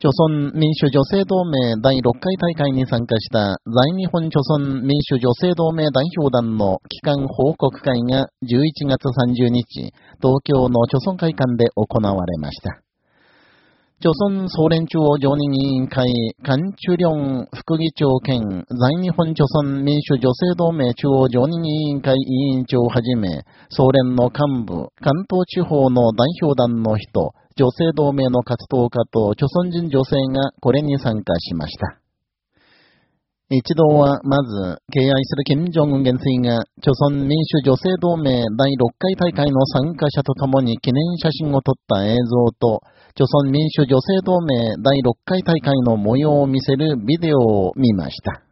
朝鮮民主女性同盟第6回大会に参加した在日本朝鮮民主女性同盟代表団の機関報告会が11月30日、東京の朝鮮会館で行われました。朝鮮総連中央常任委員会、カンチュリョン副議長兼在日本朝鮮民主女性同盟中央常任委員会委員長をはじめ、総連の幹部、関東地方の代表団の人、女性同盟の活動家と朝鮮人女性がこれに参加しました。一同はまず、敬愛する金正恩元帥が、朝鮮民主女性同盟第6回大会の参加者と共に記念写真を撮った映像と、朝鮮民主女性同盟第6回大会の模様を見せるビデオを見ました。